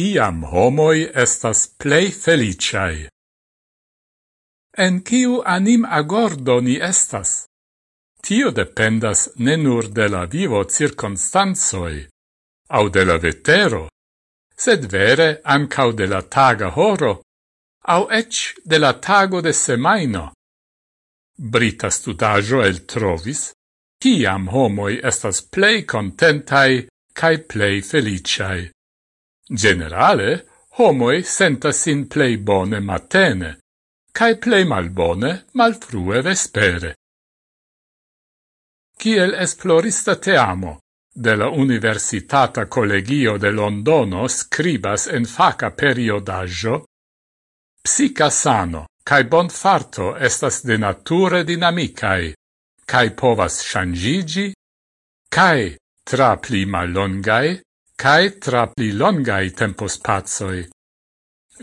ciam homoi estas plei feliciae. En ciu anim agordo ni estas? Tio dependas ne nur de la vivo circunstanzoi, au de la vetero, sed vere ancau de la taga horo, au ec de la tago de semaino. Brita studajo el trovis, ciam homoi estas plei contentai cae plei feliciae. Generale, homoi sentas sin plei bone matene, cae plei malbone malfrue vespere. Ciel esplorista te amo, de la Universitata Collegio de Londono scribas en faca periodaggio, psica sano cae bonfarto estas de nature dinamicae, cae povas shangigi, cae tra pli malongae, cae tra pli longai tempospazoi.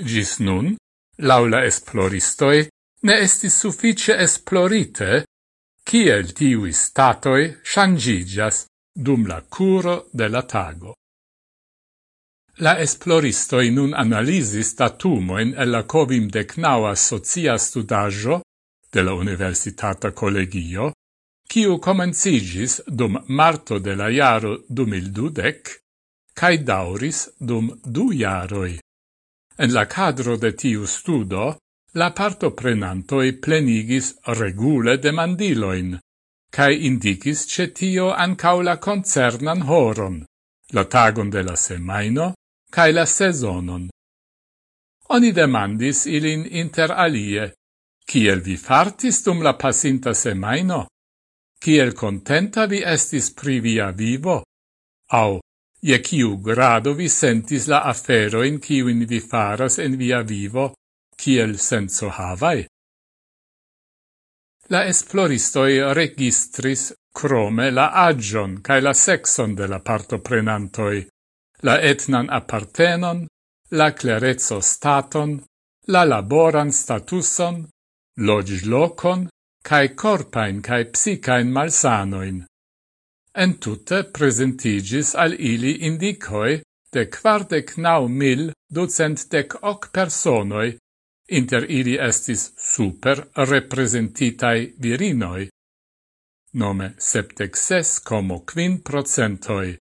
Gis nun, laula esploristoi, ne estis suffice esplorite kiel tiui statoi shangigias dum la curo de la tago. La esploristoi nun analisis datumoin el la covim decnaua socia studaggio de la Universitata Collegio, kiu comencigis dum marto de la jaro 2012 cae dauris dum du jaroi. En la cadro de tiu studo, la parto prenantoi plenigis regule demandiloin, cae indicis ce tio ancau la concernan horon, la tagon de la semaino, cae la sezonon. Oni demandis ilin inter alie, Kiel vi fartis dum la pasinta semaino? Kiel contenta vi estis pri via vivo? Au, je ciu grado vi sentis la aferoin kiuin vi faras en via vivo, ciel senso havai. La esploristoi registris crome la agion cae la sexon de la partoprenantoi, la etnan appartenon, la clerezzo staton, la laboran statuson, logis locon, cae corpain cae psicain malsanoin en tutte presentigis al ili indicoi de quardec nau mil ducent dec hoc personoi, inter ili estis super representitai virinoi, nome septec ses como quin procentoi,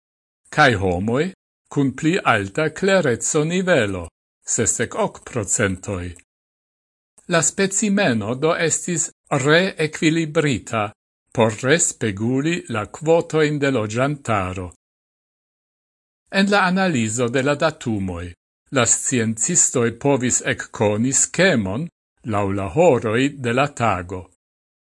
cae homoi cun pli alta clerezzo nivelo, sestec hoc procentoi. La specimeno do estis re equilibrita, por respeguli la quotoin de logiantaro. En la analiso de la datumoi, la sciencistoi povis ecconi schemon laula horoi de la tago.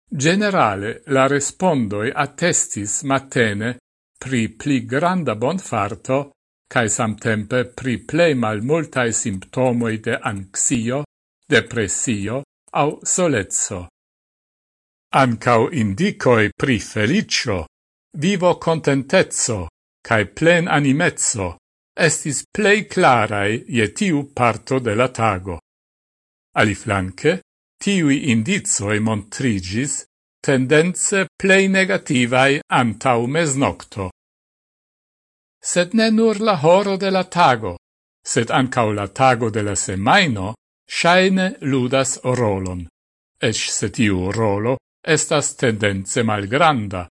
Generale, la respondoi attestis matene pri pli granda bonfarto cae samtempe pri plei mal multae simptomoi de anxio, depressio au solezzo ancau indicoi pri felicio, vivo contentezzo, cae plen animezzo, estis plei clarae je tiu parto de la tago. Aliflanque, tiui indizoi montrigis tendenze plei negativae antau mesnocto. Sed ne nur la horo de la tago, sed ancau la tago de la semaino, shaine ludas rolon. Ec se tiu rolo estas tendence malgranda.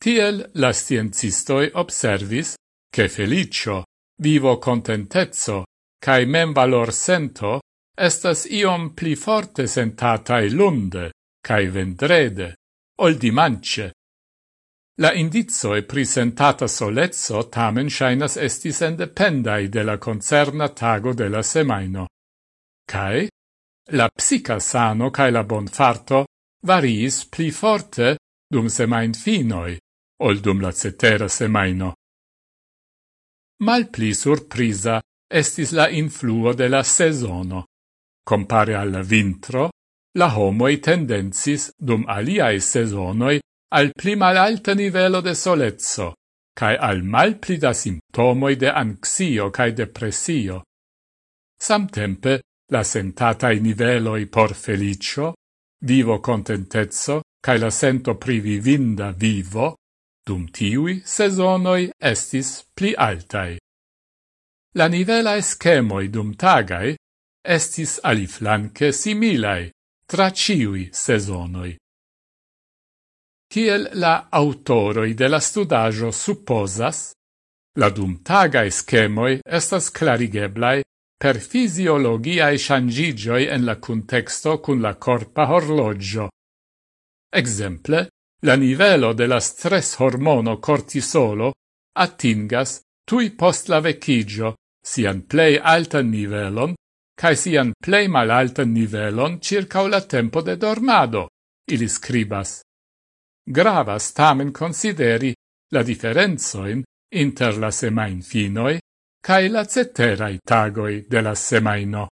Tiel la sciencistoi observis che felicio, vivo contentezzo, cae mem valor sento, estas iom pli forte sentatae lunde, cae vendrede, ol dimance. La indizoe prisentata solezzo tamen shainas estis independai de la concerna tago de la semaino. Cae, la psica sano cae la bonfarto variis pli forte dum semain finoi, ol dum la cetera semaino. Mal pli surprisa estis la influo de la sezono. Compare al vintro, la homoi tendensis dum aliae sezonoi al pli malalta nivelo de solezzo, cae al mal pli da simptomoi de anxio cae depressio. Samtempe, la sentatai niveloi por felicio vivo contentezzo, cae la sento privivinda vivo, dum tiui sezonoi estis pli altai. La nivelae schemoi dum tagai estis aliflanque similae tra ciui sezonoi. Ciel la autoroi de la studajo supposas, la dum tagai schemoi estas clarigeblai per fisiologiae shangigioi en la contexto cun la corpa horlogio. Exemple, la nivelo de la stress hormono cortisolo attingas tui post la vecigio sian plei altan nivelon cae sian plei malaltan nivelon circa la tempo de dormado, ili scribas. Gravas tamen consideri la differenzoin inter la semain finoi cae la ceterae tagoi de la semaino.